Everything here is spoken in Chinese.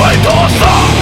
会多少？